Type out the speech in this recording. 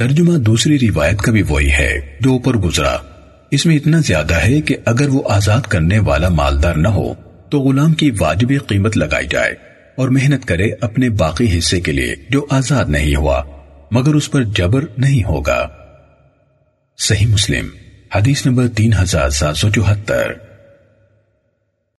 ترجمہ دوسری روایت کا بھی وہی ہے۔ جو اوپر گزرا۔ اس میں اتنا زیادہ ہے کہ اگر وہ آزاد کرنے والا مالدار نہ ہو، تو غلام کی واجبی قیمت لگائی جائے اور محنت کرے اپنے باقی حصے کے لیے جو آزاد نہیں ہوا، مگر اس پر جبر نہیں ہوگا۔ صحیح مسلم، حدیث نمبر تین ہزار سات سو چوہتر۔